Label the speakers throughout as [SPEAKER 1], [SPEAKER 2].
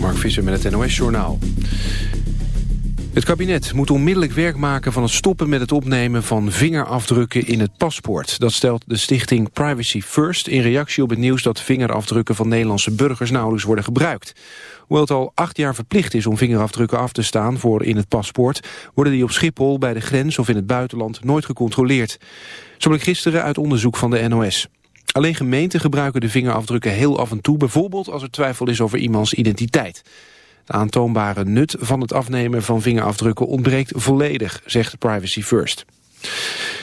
[SPEAKER 1] Mark Visser met het NOS-journaal. Het kabinet moet onmiddellijk werk maken van het stoppen met het opnemen van vingerafdrukken in het paspoort. Dat stelt de stichting Privacy First in reactie op het nieuws dat vingerafdrukken van Nederlandse burgers nauwelijks worden gebruikt. Hoewel het al acht jaar verplicht is om vingerafdrukken af te staan voor in het paspoort, worden die op Schiphol, bij de grens of in het buitenland nooit gecontroleerd. Zo bleek gisteren uit onderzoek van de NOS. Alleen gemeenten gebruiken de vingerafdrukken heel af en toe, bijvoorbeeld als er twijfel is over iemands identiteit. De aantoonbare nut van het afnemen van vingerafdrukken ontbreekt volledig, zegt Privacy First.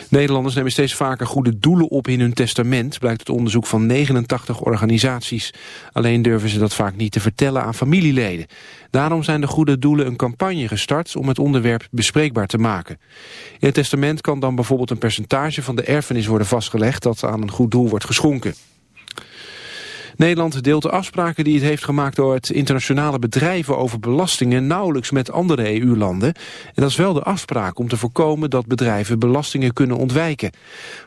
[SPEAKER 1] Nederlanders nemen steeds vaker goede doelen op in hun testament, blijkt het onderzoek van 89 organisaties. Alleen durven ze dat vaak niet te vertellen aan familieleden. Daarom zijn de goede doelen een campagne gestart om het onderwerp bespreekbaar te maken. In het testament kan dan bijvoorbeeld een percentage van de erfenis worden vastgelegd dat aan een goed doel wordt geschonken. Nederland deelt de afspraken die het heeft gemaakt door het internationale bedrijven over belastingen nauwelijks met andere EU-landen. En dat is wel de afspraak om te voorkomen dat bedrijven belastingen kunnen ontwijken.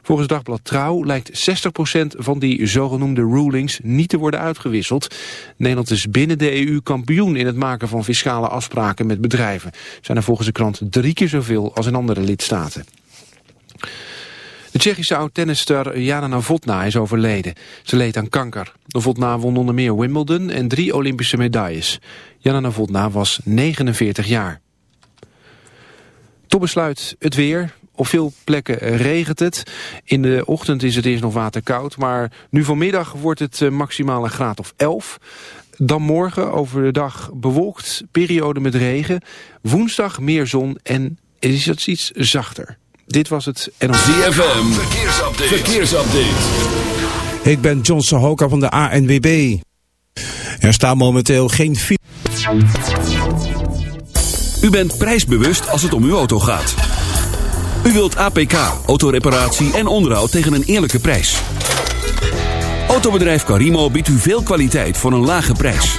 [SPEAKER 1] Volgens Dagblad Trouw lijkt 60% van die zogenoemde rulings niet te worden uitgewisseld. Nederland is binnen de EU kampioen in het maken van fiscale afspraken met bedrijven. Zijn er volgens de krant drie keer zoveel als in andere lidstaten. De Tsjechische oud-tennisster Jana Novotna is overleden. Ze leed aan kanker. Novotna won onder meer Wimbledon en drie Olympische medailles. Jana Novotna was 49 jaar. Tot besluit het weer. Op veel plekken regent het. In de ochtend is het eerst nog waterkoud. Maar nu vanmiddag wordt het eh, maximaal een graad of 11. Dan morgen over de dag bewolkt, periode met regen. Woensdag meer zon en is het iets zachter. Dit was het NOS.
[SPEAKER 2] ZFM, verkeersupdate. verkeersupdate.
[SPEAKER 3] Ik ben John Sahoka van de ANWB. Er staan momenteel geen...
[SPEAKER 2] U bent prijsbewust als het om uw auto gaat. U wilt APK, autoreparatie en onderhoud tegen een eerlijke prijs. Autobedrijf Carimo biedt u veel kwaliteit voor een lage prijs.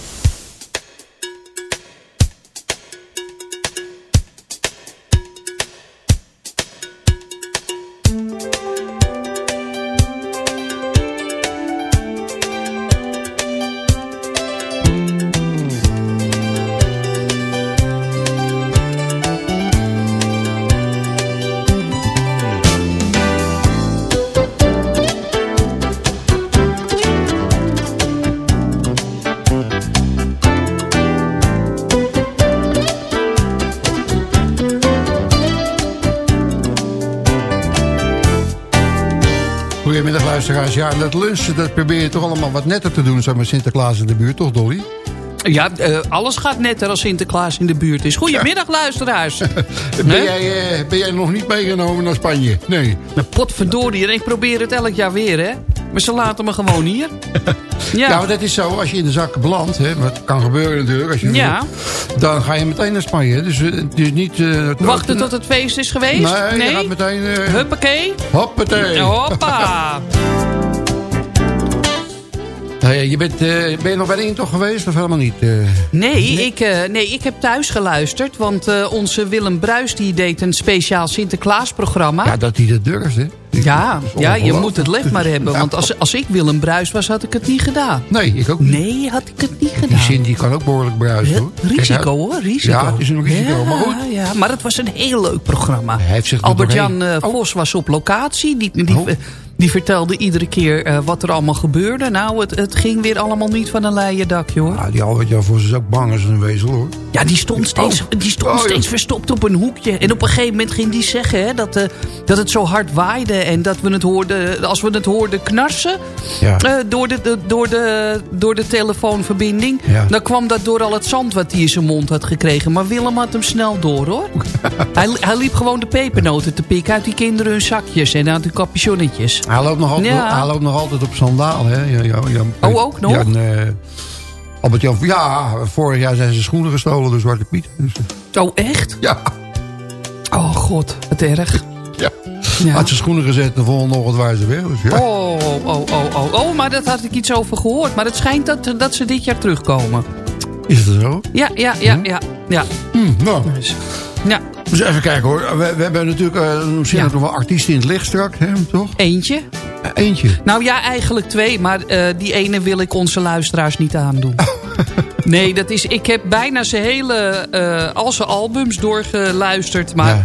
[SPEAKER 4] Ja, en dat lunchen, dat probeer je toch allemaal wat netter te doen... zo met Sinterklaas in de buurt, toch Dolly?
[SPEAKER 5] Ja, eh, alles gaat netter als Sinterklaas in de buurt is. Goedemiddag, luisteraars.
[SPEAKER 4] Ben,
[SPEAKER 5] Nee?
[SPEAKER 4] jij, eh, ben jij nog niet meegenomen naar Spanje? Nee.
[SPEAKER 5] Mijn potverdorie, en ik probeer het elk jaar weer, hè. Maar ze laten me gewoon hier. Ja,
[SPEAKER 4] Ja, maar dat is zo. Als je in de zak belandt, hè, wat kan gebeuren natuurlijk... Als je
[SPEAKER 5] Ja.
[SPEAKER 4] dan ga je meteen naar Spanje. Dus is niet...
[SPEAKER 5] wachten tot het feest is geweest?
[SPEAKER 4] Nee, je gaat meteen...
[SPEAKER 5] Huppakee.
[SPEAKER 4] Hoppatee.
[SPEAKER 5] Hoppa.
[SPEAKER 4] Nou je bent, eh, ben je nog bij de intocht geweest of helemaal niet? eh?
[SPEAKER 5] Nee, Ik, eh, nee, ik heb thuis geluisterd. Want onze Willem Bruis die deed een speciaal Sinterklaasprogramma.
[SPEAKER 4] ja, dat hij dat durft, hè?
[SPEAKER 5] Ja, ja, je moet het lef maar hebben. Want als, als ik Willem Bruis was, had ik het niet gedaan.
[SPEAKER 4] Nee, ik ook niet.
[SPEAKER 5] Nee, had ik het niet
[SPEAKER 4] Die
[SPEAKER 5] gedaan.
[SPEAKER 4] zin die kan ook behoorlijk bruisen, hoor.
[SPEAKER 5] Risico hoor, risico.
[SPEAKER 4] Ja, het is een risico,
[SPEAKER 5] Ja,
[SPEAKER 4] maar goed.
[SPEAKER 5] Ja, maar het was een heel leuk programma.
[SPEAKER 4] Er
[SPEAKER 5] Albert-Jan
[SPEAKER 4] Oh.
[SPEAKER 5] Vos was op locatie. Die, die,
[SPEAKER 4] Oh.
[SPEAKER 5] Die vertelde iedere keer eh, wat er allemaal gebeurde. Nou, het, het ging weer allemaal niet van een leien dakje hoor.
[SPEAKER 4] Ja, die Albert Jan Vos is ook bang als een wezel, hoor.
[SPEAKER 5] Ja, die stond steeds, die stond
[SPEAKER 4] Oh,
[SPEAKER 5] steeds verstopt op een hoekje. En op een gegeven moment ging die zeggen hè, dat, eh, dat het zo hard waaide. En dat we het hoorden, als we het hoorden knarsen
[SPEAKER 4] Ja.
[SPEAKER 5] eh, door, de, de- door, de, door de telefoonverbinding.
[SPEAKER 4] Ja.
[SPEAKER 5] Dan kwam dat door al het zand wat hij in zijn mond had gekregen. Maar Willem had hem snel door hoor. hij, hij liep gewoon de pepernoten te pikken uit die kinderen hun zakjes en uit hun capuchonnetjes.
[SPEAKER 4] Hij loopt nog altijd,
[SPEAKER 5] Ja.
[SPEAKER 4] hij loopt nog altijd op sandaal, hè? Ja, ja, ja.
[SPEAKER 5] Oh, ook nog?
[SPEAKER 4] Ja, en, eh, Albert Jan, ja, vorig jaar zijn zijn schoenen gestolen door Zwarte Piet. Dus, eh,
[SPEAKER 5] Oh, echt?
[SPEAKER 4] ja,
[SPEAKER 5] Oh god, wat erg.
[SPEAKER 4] ja.
[SPEAKER 5] Ja.
[SPEAKER 4] Had zijn schoenen gezet de volgende ochtend waren ze weg. Dus, ja.
[SPEAKER 5] Oh, oh, oh, oh. Oh, maar dat had ik iets over gehoord. Maar het schijnt dat, dat ze dit jaar terugkomen.
[SPEAKER 4] Is het zo?
[SPEAKER 5] Ja, ja, ja, ja. Ja,
[SPEAKER 4] Hm, nou,
[SPEAKER 5] dus, ja.
[SPEAKER 4] Dus even kijken hoor. We, we hebben natuurlijk uh,
[SPEAKER 5] Ja.
[SPEAKER 4] nog wel artiesten in het licht straks, hè, toch?
[SPEAKER 5] eentje.
[SPEAKER 4] Eh, Eentje.
[SPEAKER 5] Nou ja, eigenlijk twee. Maar eh, die ene wil ik onze luisteraars niet aandoen. Nee, dat is, ik heb bijna zijn hele, eh, al zijn albums doorgeluisterd. Maar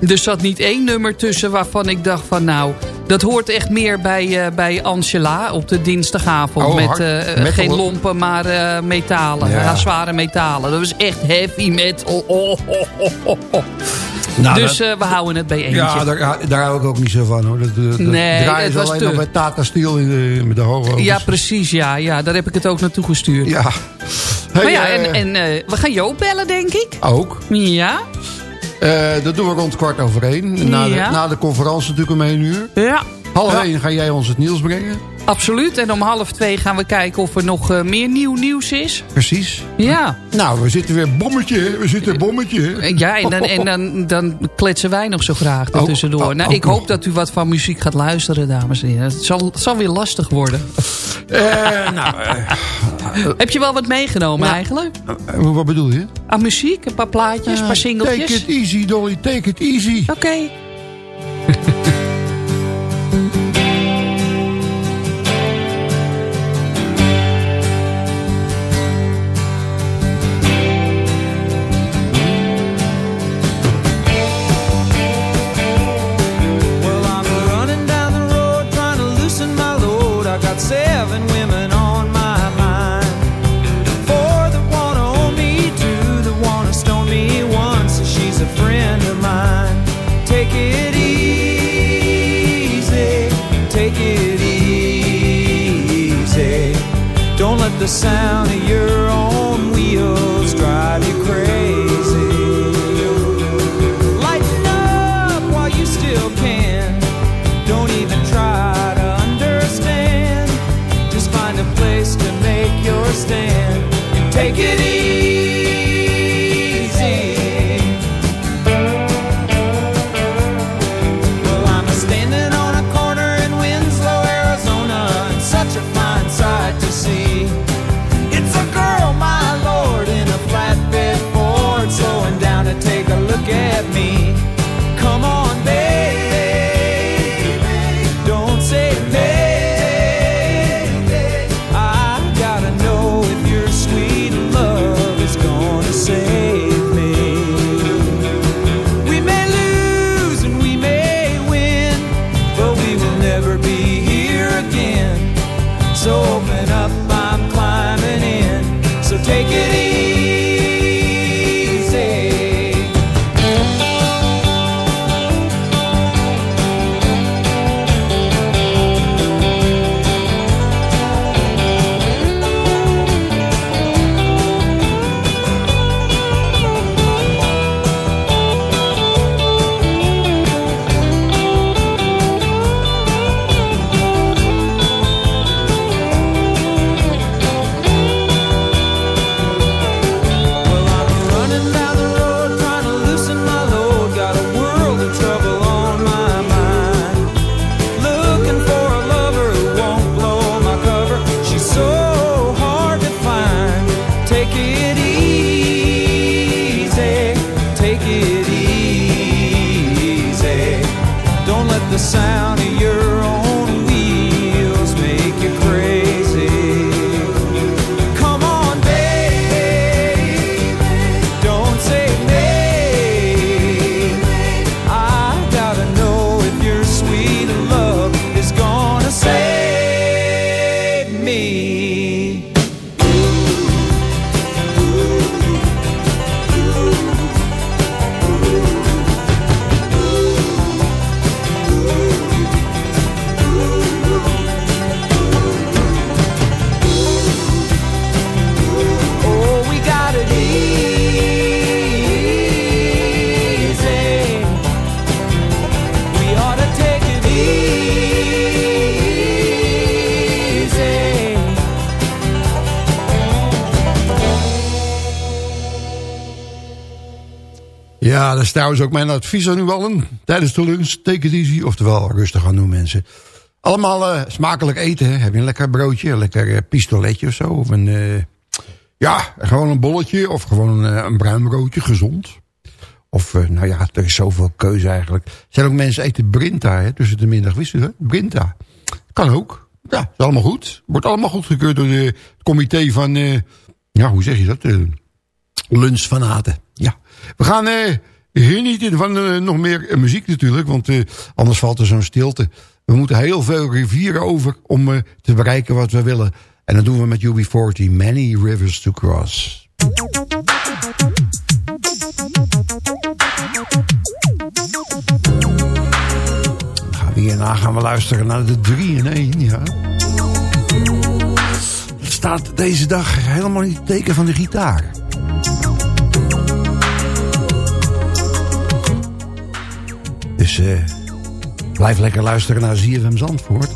[SPEAKER 4] Ja.
[SPEAKER 5] er zat niet één nummer tussen waarvan ik dacht van nou... Dat hoort echt meer bij, eh, bij Angela op de dinsdagavond.
[SPEAKER 4] Oh,
[SPEAKER 5] met eh, geen lompen, maar eh, metalen.
[SPEAKER 4] Ja.
[SPEAKER 5] Zware metalen. Dat was echt heavy metal. Oh, oh, oh, oh, oh.
[SPEAKER 4] Nou,
[SPEAKER 5] dus
[SPEAKER 4] dat-
[SPEAKER 5] eh, we houden het bij eentje.
[SPEAKER 4] ja, daar, daar hou ik ook niet zo van hoor. Dat, dat,
[SPEAKER 5] Nee,
[SPEAKER 4] ze
[SPEAKER 5] was
[SPEAKER 4] alleen
[SPEAKER 5] te-
[SPEAKER 4] nog bij Tata Steel in de, met de hoge
[SPEAKER 5] Ja, precies. Ja, ja, daar heb ik het ook naartoe gestuurd.
[SPEAKER 4] Ja.
[SPEAKER 5] maar ja, en, en eh, we gaan Joop bellen, denk ik.
[SPEAKER 4] Ook.
[SPEAKER 5] Ja,
[SPEAKER 4] Eh, dat doen we rond kwart over één. Na,
[SPEAKER 5] Ja.
[SPEAKER 4] de, na de conferentie natuurlijk om één uur.
[SPEAKER 5] ja.
[SPEAKER 4] Half één ga jij ons het nieuws brengen.
[SPEAKER 5] Absoluut. En om half twee gaan we kijken of er nog eh, meer nieuw nieuws is.
[SPEAKER 4] Precies.
[SPEAKER 5] Ja.
[SPEAKER 4] Nou, we zitten weer bommetje. We zitten bommetje.
[SPEAKER 5] En Ja, en dan, en dan, dan kletsen wij nog zo graag
[SPEAKER 4] Ook-
[SPEAKER 5] tussendoor.
[SPEAKER 4] ook-
[SPEAKER 5] nou, ik
[SPEAKER 4] nog.
[SPEAKER 5] hoop dat u wat van muziek gaat luisteren, dames en heren. Het zal, zal weer lastig worden.
[SPEAKER 4] Eh, nou, eh,
[SPEAKER 5] Heb je wel wat meegenomen
[SPEAKER 4] Nou,
[SPEAKER 5] eigenlijk?
[SPEAKER 4] eh, wat bedoel je?
[SPEAKER 5] Aan muziek? Een paar plaatjes, een paar
[SPEAKER 4] Take
[SPEAKER 5] singeltjes?
[SPEAKER 4] it easy, Dolly. Take it easy.
[SPEAKER 5] Oké.
[SPEAKER 4] Trouwens ook mijn advies aan u allen. Tijdens de lunch, take it easy. Oftewel, rustig aan doen mensen. Allemaal eh, smakelijk eten. Heb je een lekker broodje, een lekker eh, pistoletje of zo? Of een, eh, ja, gewoon een bolletje. Of gewoon een, een bruin broodje, gezond. Of, nou ja, er is zoveel keuze eigenlijk. Zijn ook mensen eten Brinta hè, tussen de middag. Wist u dat? Brinta. Kan ook. Ja, is allemaal goed. Wordt allemaal goedgekeurd door de- het comité van... ja, hoe zeg je dat? Lunchfanaten. Ja. We gaan genieten van eh, nog meer muziek natuurlijk. Want eh, anders valt er zo'n stilte. We moeten heel veel rivieren over om eh, te bereiken wat we willen. En dat doen we met UB40. Many Rivers to Cross. Hierna gaan we luisteren naar de 3 in 1. Ja. Het staat deze dag helemaal in het teken van de gitaar. Dus eh, blijf lekker luisteren naar ZFM Zandvoort.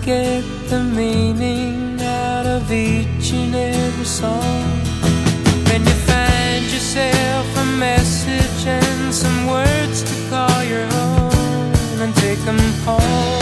[SPEAKER 6] get the meaning out of each and every song. When you find yourself a message and some words to call your own and take them home.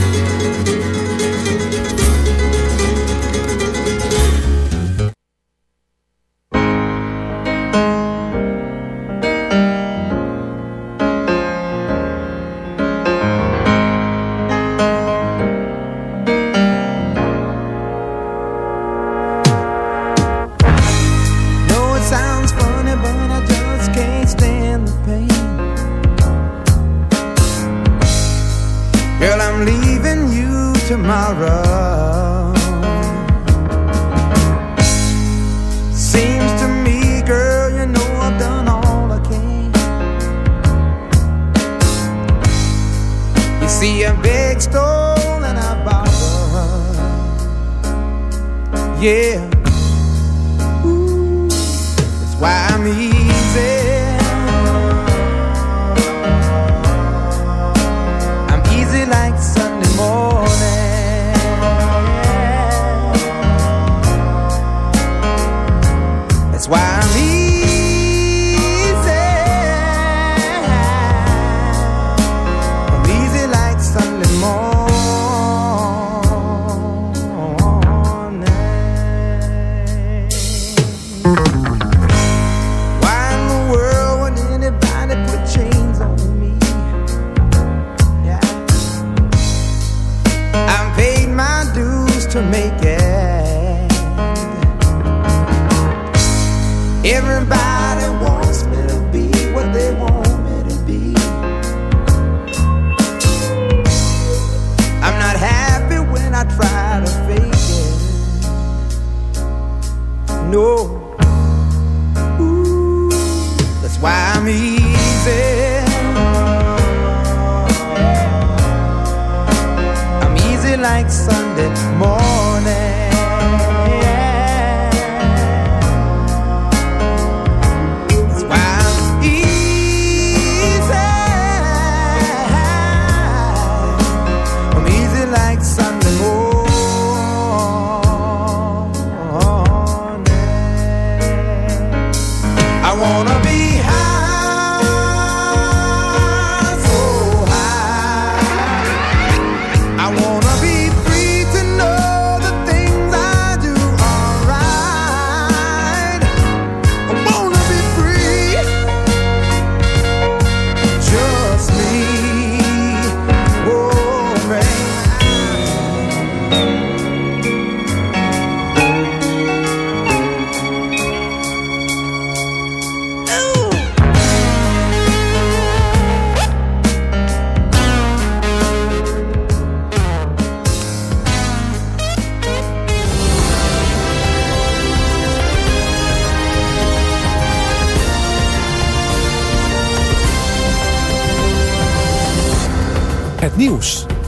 [SPEAKER 6] see a big stone and I borrow. Yeah, Ooh, that's why I'm
[SPEAKER 7] here.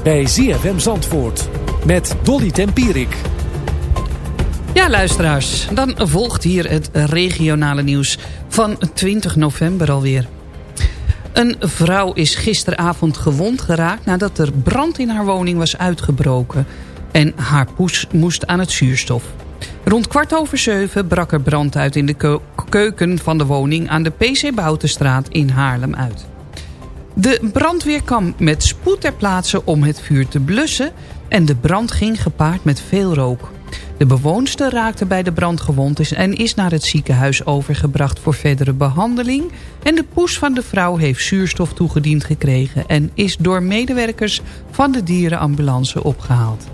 [SPEAKER 7] Bij ZFM Zandvoort met Dolly Tempierik.
[SPEAKER 5] Ja, luisteraars, dan volgt hier het regionale nieuws van 20 november alweer. Een vrouw is gisteravond gewond geraakt nadat er brand in haar woning was uitgebroken. En haar poes moest aan het zuurstof. Rond kwart over zeven brak er brand uit in de keu- keuken van de woning aan de PC Boutenstraat in Haarlem uit. De brandweer kwam met spoed ter plaatse om het vuur te blussen... en de brand ging gepaard met veel rook. De bewoonster raakte bij de brand gewond en is naar het ziekenhuis overgebracht voor verdere behandeling. En de poes van de vrouw heeft zuurstof toegediend gekregen en is door medewerkers van de dierenambulance opgehaald.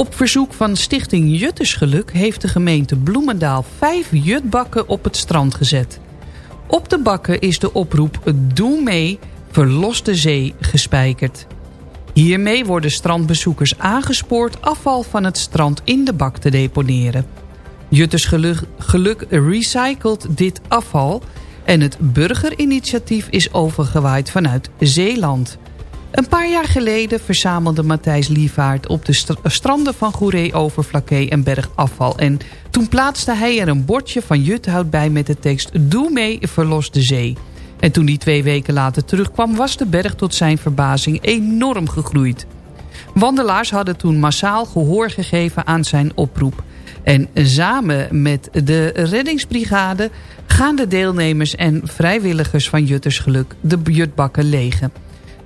[SPEAKER 5] Op verzoek van Stichting Juttersgeluk heeft de gemeente Bloemendaal vijf jutbakken op het strand gezet. Op de bakken is de oproep Doe mee, verlos de zee gespijkerd. Hiermee worden strandbezoekers aangespoord afval van het strand in de bak te deponeren. Juttersgeluk Geluk recycelt dit afval en het burgerinitiatief is overgewaaid vanuit Zeeland... Een paar jaar geleden verzamelde Matthijs Lievaart op de st stranden van Goeree, Overflakkee en Bergafval. En toen plaatste hij er een bordje van juthout bij met de tekst Doe mee, verlos de zee. En toen hij twee weken later terugkwam was de berg tot zijn verbazing enorm gegroeid. Wandelaars hadden toen massaal gehoor gegeven aan zijn oproep. En samen met de reddingsbrigade gaan de deelnemers en vrijwilligers van Juttersgeluk de jutbakken legen.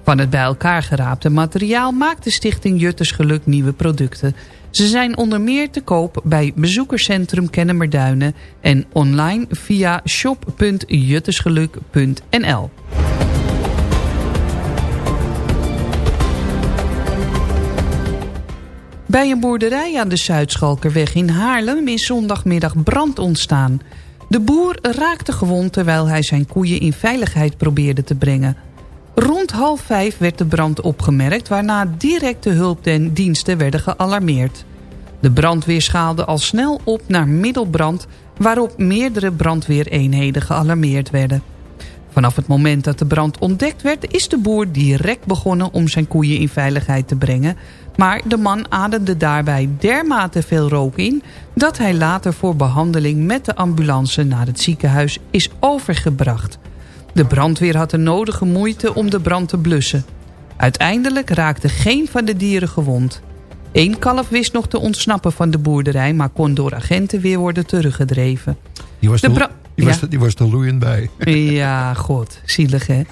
[SPEAKER 5] Van het bij elkaar geraapte materiaal maakt de stichting Juttersgeluk nieuwe producten. Ze zijn onder meer te koop bij bezoekerscentrum Kennemerduinen en online via shop.juttersgeluk.nl. Bij een boerderij aan de Zuidschalkerweg in Haarlem is zondagmiddag brand ontstaan. De boer raakte gewond terwijl hij zijn koeien in veiligheid probeerde te brengen. Rond half vijf werd de brand opgemerkt... waarna directe hulpdiensten werden gealarmeerd. De brandweer schaalde al snel op naar middelbrand... waarop meerdere brandweereenheden gealarmeerd werden. Vanaf het moment dat de brand ontdekt werd... is de boer direct begonnen om zijn koeien in veiligheid te brengen... maar de man ademde daarbij dermate veel rook in... dat hij later voor behandeling met de ambulance naar het ziekenhuis is overgebracht... De brandweer had de nodige moeite om de brand te blussen. Uiteindelijk raakte geen van de dieren gewond. Eén kalf wist nog te ontsnappen van de boerderij... maar kon door agenten weer worden teruggedreven.
[SPEAKER 4] Die was,
[SPEAKER 5] De
[SPEAKER 4] er, die, was
[SPEAKER 5] Ja.
[SPEAKER 4] die was loeiend bij.
[SPEAKER 5] Ja, god, zielig hè.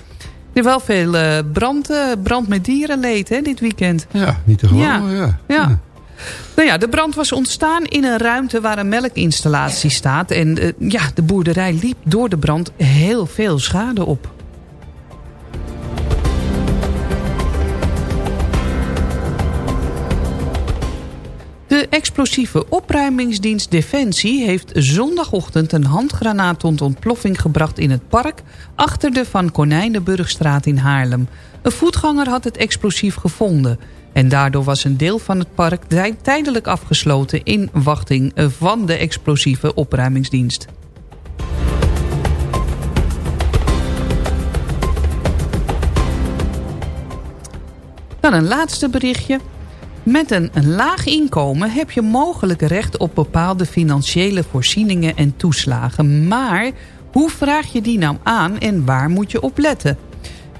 [SPEAKER 5] Er wel veel eh, brand, brand met dierenleed hè, dit weekend.
[SPEAKER 4] Ja, niet te geloven. Ja.
[SPEAKER 5] Ja. Ja. Nou ja, de brand was ontstaan in een ruimte waar een melkinstallatie staat. En eh, ja, de boerderij liep door de brand heel veel schade op. De explosieve opruimingsdienst Defensie heeft zondagochtend een handgranaat tot ontploffing gebracht in het park achter de Van Konijnenburgstraat in Haarlem. Een voetganger had het explosief gevonden en daardoor was een deel van het park tij- tijdelijk afgesloten in wachting van de explosieve opruimingsdienst. Dan een laatste berichtje. Met een laag inkomen heb je mogelijk recht op bepaalde financiële voorzieningen en toeslagen. Maar hoe vraag je die nou aan en waar moet je op letten?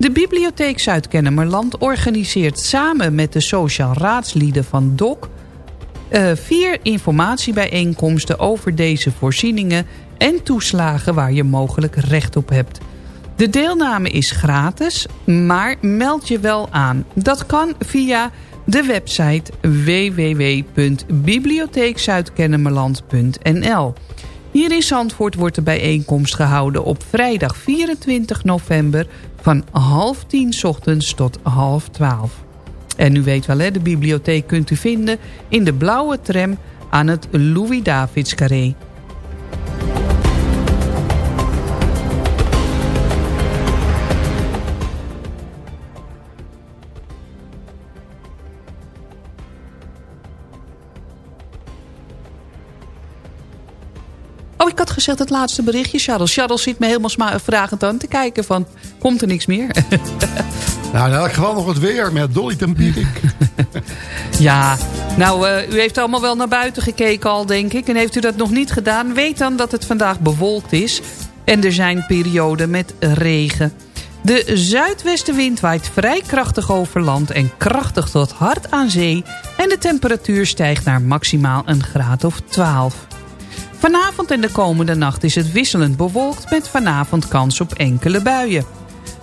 [SPEAKER 5] De Bibliotheek Zuid-Kennemerland organiseert samen met de sociaal raadslieden van DOC... eh, vier informatiebijeenkomsten over deze voorzieningen en toeslagen waar je mogelijk recht op hebt. De deelname is gratis, maar meld je wel aan. Dat kan via de website www.bibliotheekzuidkennemerland.nl. Hier in Zandvoort wordt de bijeenkomst gehouden op vrijdag 24 november van half tien ochtends tot half twaalf. En u weet wel, hè, de bibliotheek kunt u vinden in de blauwe tram aan het Louis-Davids had gezegd het laatste berichtje, Charles. Charles zit me helemaal sma- vragend aan te kijken van... komt er niks meer?
[SPEAKER 4] Nou, in elk geval nog het weer met Dolly Tempierik.
[SPEAKER 5] ja, nou, eh, u heeft allemaal wel naar buiten gekeken al, denk ik. En heeft u dat nog niet gedaan, weet dan dat het vandaag bewolkt is. En er zijn perioden met regen. De zuidwestenwind waait vrij krachtig over land en krachtig tot hard aan zee. En de temperatuur stijgt naar maximaal een graad of 12. Vanavond en de komende nacht is het wisselend bewolkt met vanavond kans op enkele buien.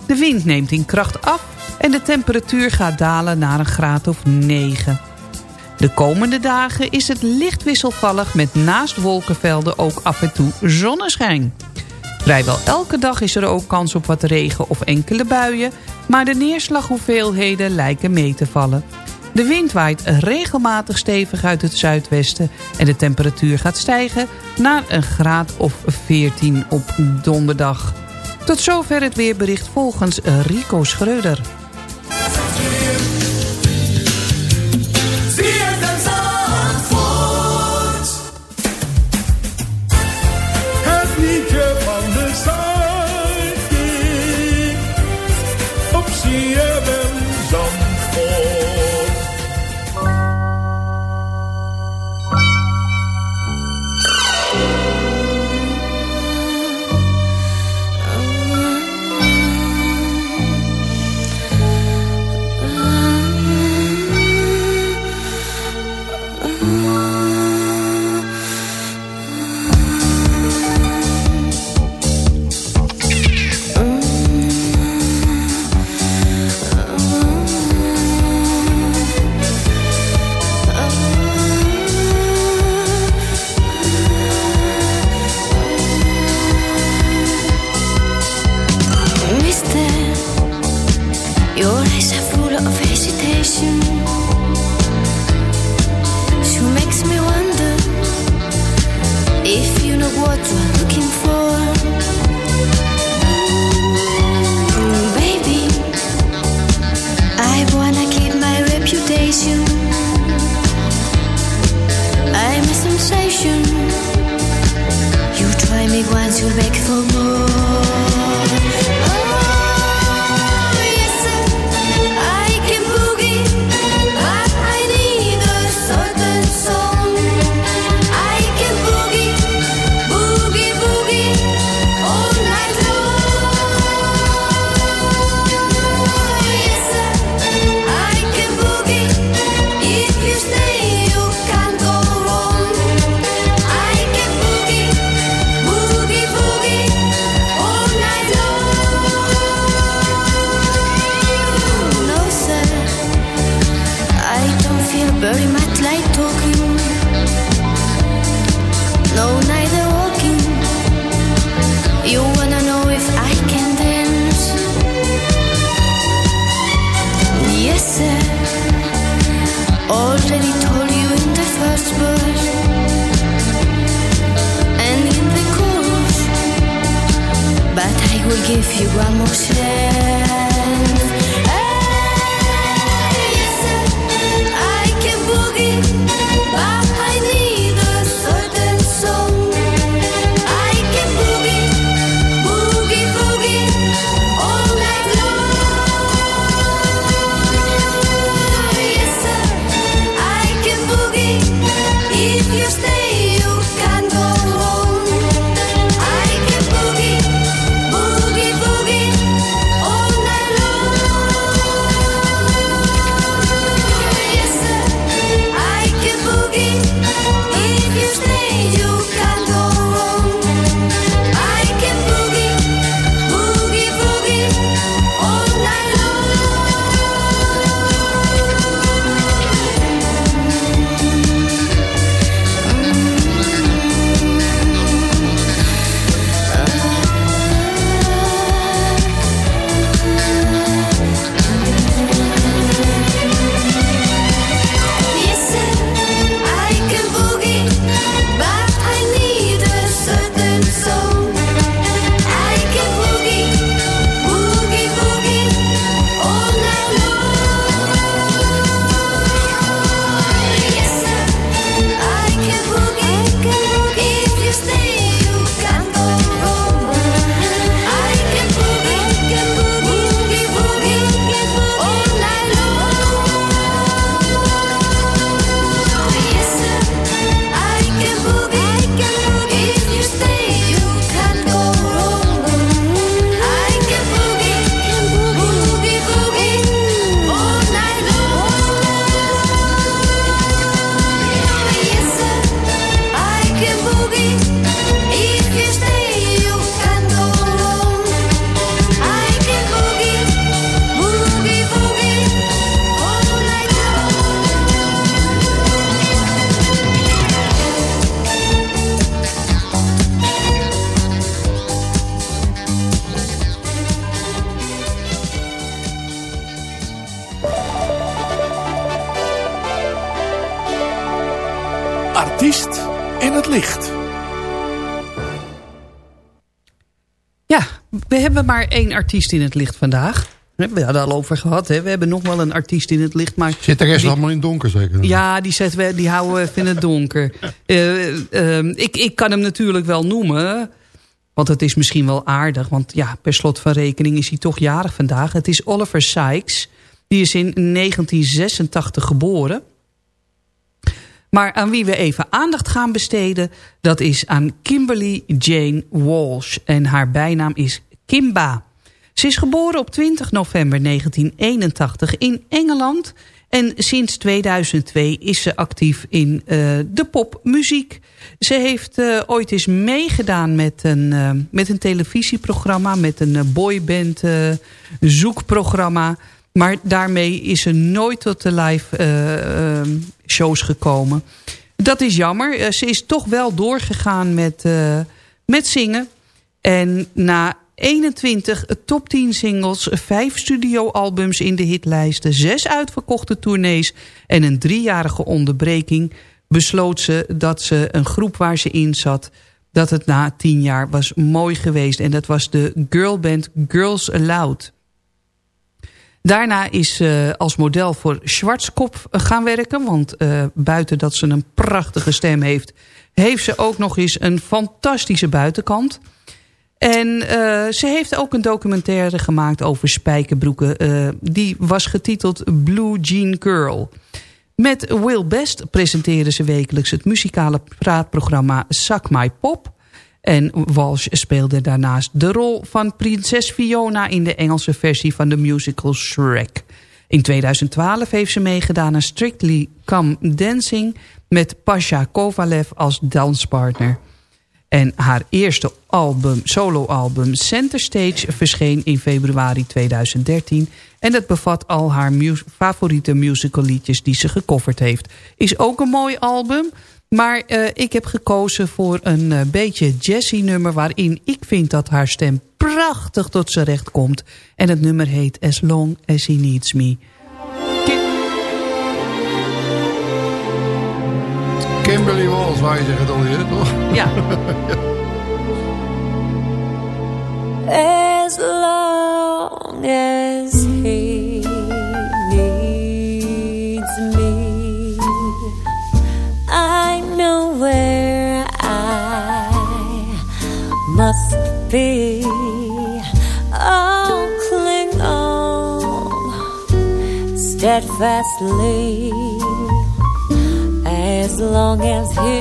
[SPEAKER 5] De wind neemt in kracht af
[SPEAKER 8] En de temperatuur gaat dalen naar een graad of 9. De komende dagen is het licht wisselvallig met naast wolkenvelden ook af en toe zonneschijn. Vrijwel elke dag is er ook kans op wat regen of enkele buien... maar de neerslaghoeveelheden lijken mee te vallen. De wind waait regelmatig stevig uit het zuidwesten... en de temperatuur gaat stijgen naar een graad of 14 op donderdag. Tot zover het weerbericht volgens Rico Schreuder.
[SPEAKER 9] Licht.
[SPEAKER 5] Ja, we hebben maar één artiest in het licht vandaag. We hadden het al over gehad. Hè? We hebben nog wel een artiest in het licht. Maar
[SPEAKER 4] Zit de rest
[SPEAKER 5] die-
[SPEAKER 4] allemaal in het donker zeker?
[SPEAKER 5] Ja, die, zetten we, die houden we even in het donker. Eh, ehm, ik, ik kan hem natuurlijk wel noemen. Want het is misschien wel aardig. Want ja, per slot van rekening is hij toch jarig vandaag. Het is Oliver Sykes. Die is in 1986 geboren. Maar aan wie we even aandacht gaan besteden... dat is aan Kimberly Jane Walsh. En haar bijnaam is Kimba. Ze is geboren op 20 november 1981 in Engeland... en sinds 2002 is ze actief in eh, de popmuziek. Ze heeft eh, ooit eens meegedaan met een, eh, met een televisieprogramma... met een boyband zoekprogramma... Maar daarmee is ze nooit tot de live eh, eh, shows gekomen. Dat is jammer. Eh, ze is toch wel doorgegaan met, met zingen. En na 21 top 10 singles, 5 studioalbums in de hitlijsten... 6 uitverkochte tournees en een driejarige onderbreking... besloot ze dat ze een groep waar ze in zat... dat het na 10 jaar was mooi geweest. En dat was de girlband Girls Aloud. Daarna is ze als model voor Schwarzkopf gaan werken. Want eh, buiten dat ze een prachtige stem heeft... heeft ze ook nog eens een fantastische buitenkant. En eh, ze heeft ook een documentaire gemaakt over spijkerbroeken. eh, die was getiteld Blue Jean Curl. Met Will Best presenteren ze wekelijks het muzikale praatprogramma Suck My Pop... En Walsh speelde daarnaast de rol van prinses Fiona... in de Engelse versie van de musical Shrek. In 2012 heeft ze meegedaan aan Strictly Come Dancing... met Pasha Kovalev als danspartner. En haar eerste album, soloalbum Center Stage... verscheen in februari 2013... en dat bevat al haar favoriete musical liedjes die ze gecoverd heeft. Is ook een mooi album... Maar eh, ik heb gekozen voor een eh, beetje jazzy nummer... waarin ik vind dat haar stem prachtig tot zijn recht komt. En het nummer heet As Long As He Needs Me.
[SPEAKER 4] Kimberly Walls, waar je zeggen het alweer, toch?
[SPEAKER 5] Ja.
[SPEAKER 10] As long as must be. I'll cling on steadfastly as long as he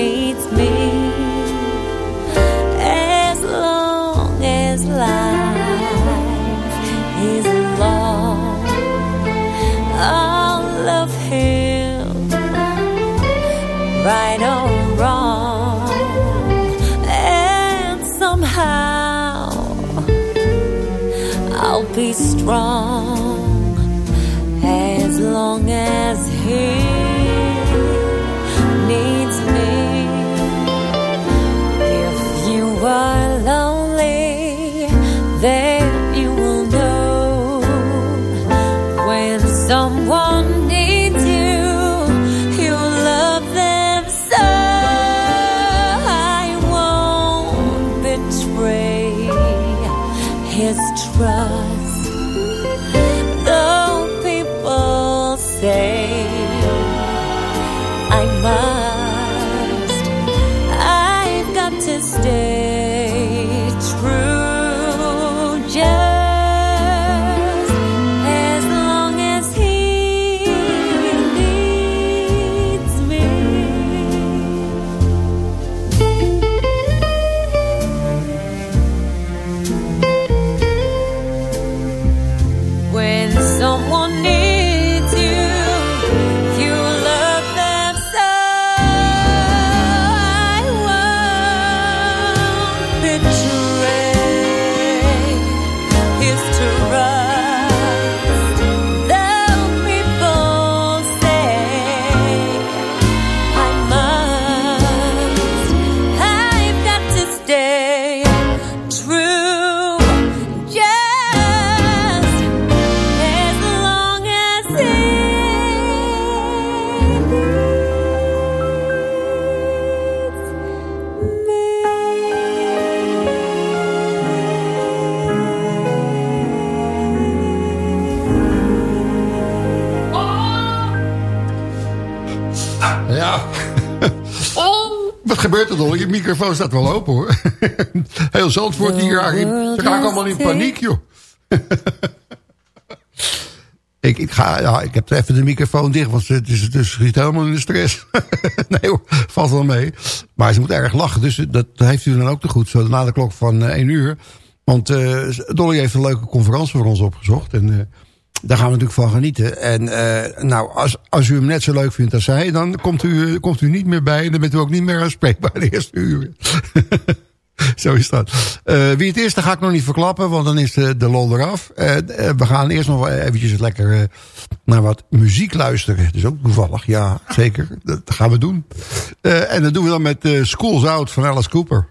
[SPEAKER 10] needs me. As long as life is long, I'll love him right or as long as he
[SPEAKER 4] Dan? Je microfoon staat wel open hoor. Heel Zandvoort, in- ze raken allemaal in paniek joh. ik, ik, ga, ja, ik heb even de microfoon dicht, want het is, dus schiet helemaal in de stress. nee hoor, valt wel mee. Maar ze moet erg lachen, dus dat heeft u dan ook te goed. Zo na de klok van eh, 1 uur. Want eh, Dolly heeft een leuke conferentie voor ons opgezocht. En eh, daar gaan we natuurlijk van genieten. En eh, nou, als, als u hem net zo leuk vindt als zij... dan komt u, komt u niet meer bij... en dan bent u ook niet meer aanspreekbaar de eerste uren. Zo is dat. Eh, wie het is, ga ik nog niet verklappen, want dan is de, de lol eraf. Eh, we gaan eerst nog eventjes lekker naar wat muziek luisteren. Dat is ook toevallig, ja, zeker. Dat gaan we doen. En dat doen we dan met Schools Out van Alice Cooper.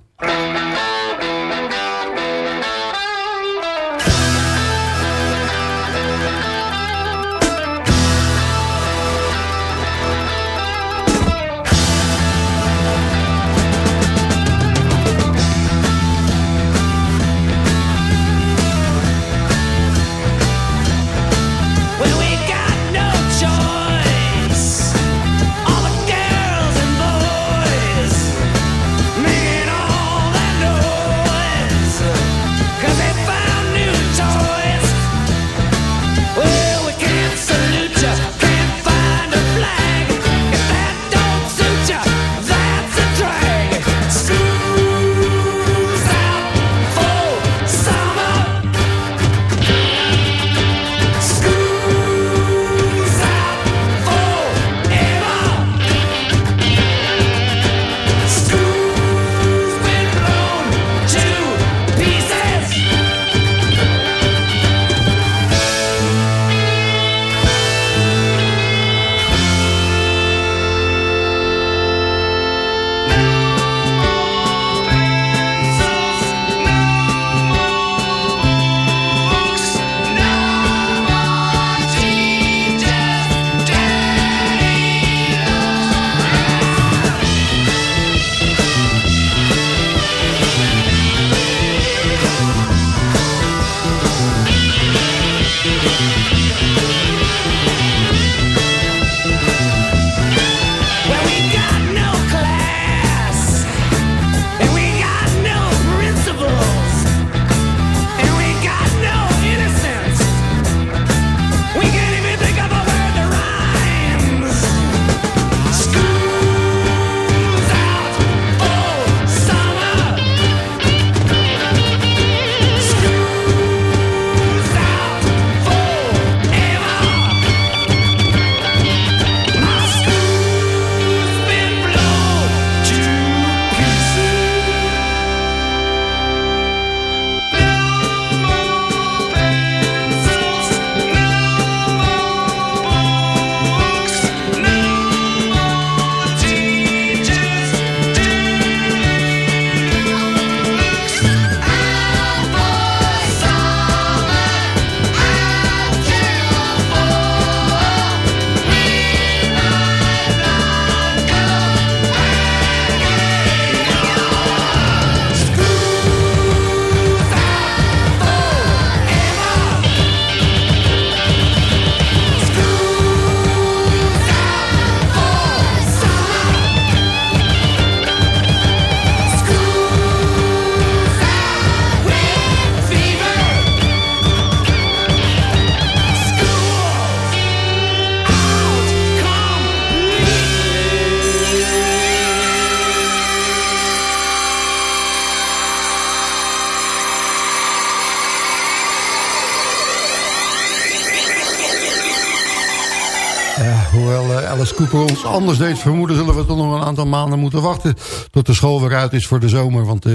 [SPEAKER 4] Cooper ons anders deed vermoeden... zullen we toch nog een aantal maanden moeten wachten... tot de school weer uit is voor de zomer. Want eh,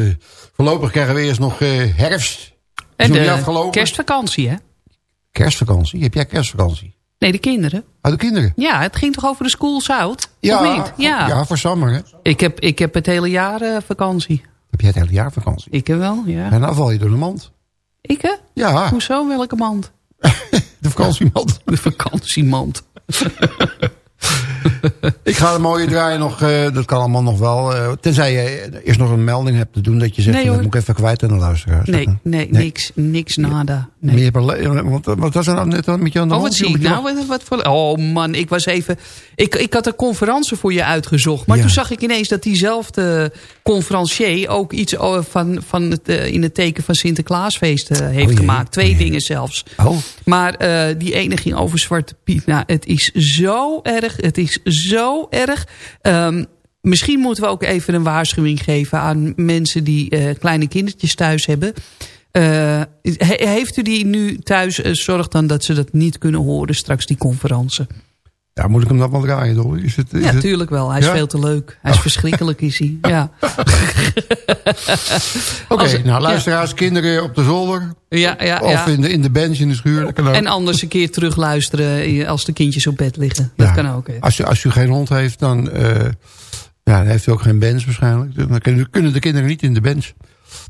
[SPEAKER 4] voorlopig krijgen we eerst nog eh, herfst.
[SPEAKER 5] En de kerstvakantie, hè?
[SPEAKER 4] Kerstvakantie? Heb jij kerstvakantie?
[SPEAKER 5] Nee, de kinderen.
[SPEAKER 4] Oh, de kinderen?
[SPEAKER 5] Ja, het ging toch over de school Zout?
[SPEAKER 4] Ja,
[SPEAKER 5] niet? Ja.
[SPEAKER 4] ja, voor zomer. Hè?
[SPEAKER 5] Ik, heb, ik heb het hele jaar eh, vakantie.
[SPEAKER 4] Heb jij het hele jaar vakantie?
[SPEAKER 5] Ik heb wel, ja.
[SPEAKER 4] En dan val je door de mand.
[SPEAKER 5] Ik, hè?
[SPEAKER 4] Ja,
[SPEAKER 5] Hoezo? Welke mand?
[SPEAKER 4] de vakantiemand.
[SPEAKER 5] De vakantiemand.
[SPEAKER 4] Ik ga een mooie draaien nog. eh, dat kan allemaal nog wel. eh, tenzij je eerst nog een melding hebt te doen. Dat je zegt,
[SPEAKER 5] Nee,
[SPEAKER 4] van, dat
[SPEAKER 5] hoor.
[SPEAKER 4] moet ik even kwijt aan de luisteraars.
[SPEAKER 5] Nee, nee, niks, niks nada.
[SPEAKER 4] Je hebt alleen- wat, wat was er nou net met je aan de
[SPEAKER 5] Oh, wat zie ik nou? Wat, wat voor... Oh man, ik was even... Ik, ik had een conferentie voor je uitgezocht. Maar
[SPEAKER 4] Ja.
[SPEAKER 5] toen zag ik ineens dat diezelfde conferencier... ook iets oh, van, van het, eh, in het teken van Sinterklaasfeest eh, heeft
[SPEAKER 4] jee.
[SPEAKER 5] gemaakt. Twee dingen zelfs.
[SPEAKER 4] Oh.
[SPEAKER 5] Maar eh, die ene ging over Zwarte Piet. Nou, het is zo erg. Het is zo erg. Ehm, misschien moeten we ook even een waarschuwing geven... aan mensen die eh, kleine kindertjes thuis hebben... Eh, he- heeft u die nu thuis? eh, zorg dan dat ze dat niet kunnen horen straks, die conferentie.
[SPEAKER 4] Ja, moet ik hem dan wel draaien, Dolly? Is het, is
[SPEAKER 5] Ja, tuurlijk wel. Hij is
[SPEAKER 4] Ja?
[SPEAKER 5] veel te leuk. Hij is
[SPEAKER 4] Oh.
[SPEAKER 5] verschrikkelijk, is hij. Ja.
[SPEAKER 4] Oké, nou luisteraars, kinderen op de zolder.
[SPEAKER 5] Ja, ja,
[SPEAKER 4] Of in de, in de bench in de schuur. Dat kan ook.
[SPEAKER 5] En anders een keer terugluisteren eh, als de kindjes op bed liggen. Dat kan ook.
[SPEAKER 4] Als u, als u geen hond heeft, dan, eh, ja, dan heeft u ook geen bench waarschijnlijk. Dan kunnen, kunnen de kinderen niet in de bench.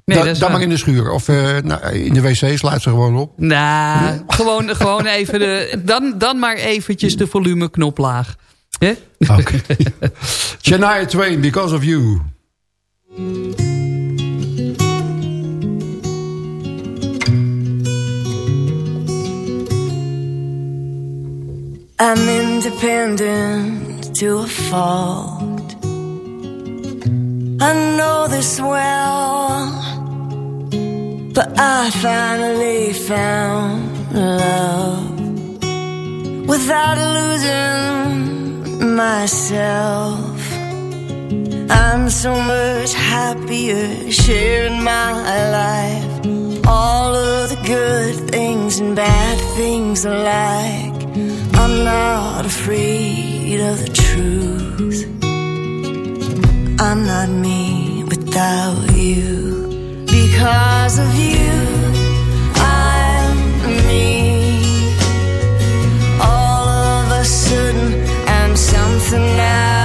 [SPEAKER 5] Nee,
[SPEAKER 4] Da-
[SPEAKER 5] dat is
[SPEAKER 4] dan
[SPEAKER 5] waar.
[SPEAKER 4] maar in de schuur. Of eh, nou, in de wc sluit ze gewoon op.
[SPEAKER 5] Nou, gewoon, gewoon even de, dan, dan maar eventjes de volumeknop laag. Hè?
[SPEAKER 4] Oké. Shania Twain, Because of You.
[SPEAKER 11] I'm independent to a fault. I know this well, but I finally found love without losing myself. I'm so much happier sharing my life. All of the good things and bad things alike. I'm not afraid of the truth. I'm not me without you. Because of you, I'm me. All of a sudden, something I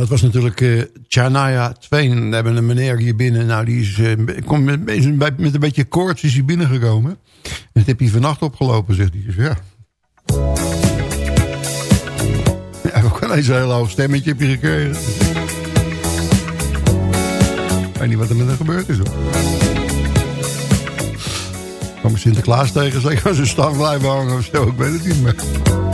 [SPEAKER 4] dat was natuurlijk eh Chanaya Twain. We hebben een meneer hier binnen. Nou, die is, eh, komt met, een beetje koorts is hij binnengekomen. En dat heb hij vannacht opgelopen, zegt hij. Dus ja. Ja, ook ineens een heel hoog stemmetje heb je gekregen. Ik weet niet wat er met hem gebeurd is, hoor. Ik kwam Sinterklaas tegen, zeker als een stang blijven hangen of zo. Ik weet het niet meer.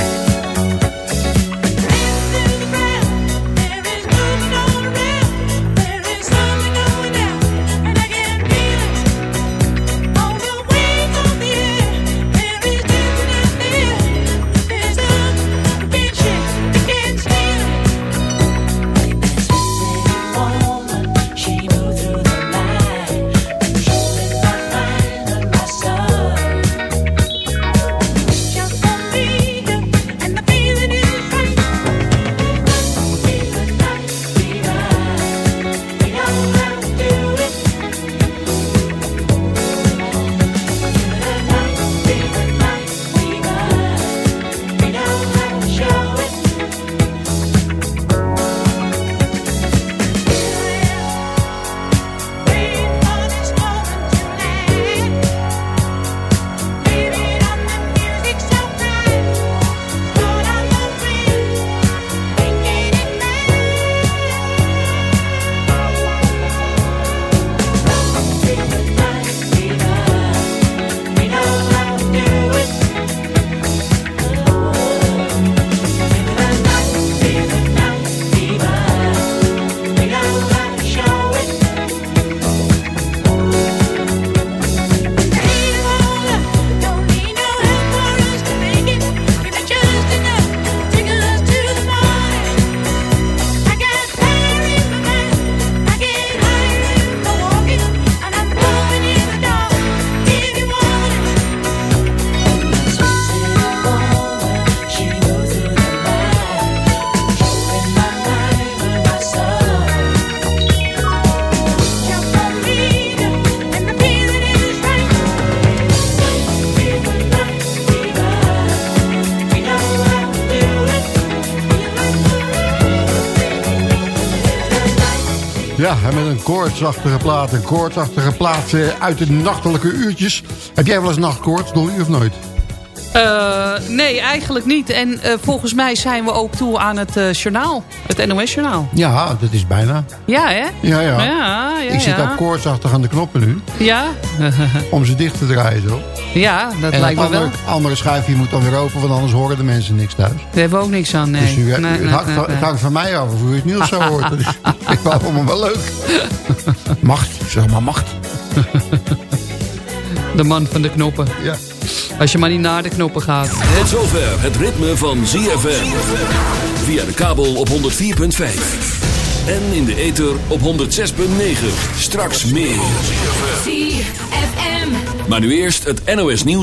[SPEAKER 4] Koortsachtige plaat. Een koortsachtige plaat eh, uit de nachtelijke uurtjes. Heb jij wel eens nachtkoorts, Dolly, of nooit?
[SPEAKER 5] Eh, nee, eigenlijk niet. En eh, volgens mij zijn we ook toe aan het journaal. Het NOS-journaal.
[SPEAKER 4] Ja, dat is bijna.
[SPEAKER 5] Ja, hè?
[SPEAKER 4] Ja, ja.
[SPEAKER 5] Ja, ja,
[SPEAKER 4] Ik zit
[SPEAKER 5] ja.
[SPEAKER 4] ook koortsachtig aan de knoppen nu.
[SPEAKER 5] Ja?
[SPEAKER 4] Om ze dicht te draaien zo.
[SPEAKER 5] ja, dat
[SPEAKER 4] en
[SPEAKER 5] lijkt
[SPEAKER 4] het
[SPEAKER 5] me wel.
[SPEAKER 4] andere, andere schuifje moet dan weer open, want anders horen de mensen niks thuis.
[SPEAKER 5] Daar hebben we ook niks aan, nee.
[SPEAKER 4] Dus u,
[SPEAKER 5] Nee,
[SPEAKER 4] het, hangt,
[SPEAKER 5] nee,
[SPEAKER 4] het hangt van mij af of u het nieuws zo hoort. Dus ik wou allemaal wel leuk. Macht, zeg maar macht.
[SPEAKER 5] De man van de knoppen.
[SPEAKER 4] Ja.
[SPEAKER 5] Als je maar niet naar de knoppen gaat.
[SPEAKER 2] Tot zover het ritme van ZFM. Via de kabel op 104.5. En in de ether op 106.9. Straks meer.
[SPEAKER 12] ZFM.
[SPEAKER 2] Maar nu eerst het NOS nieuws.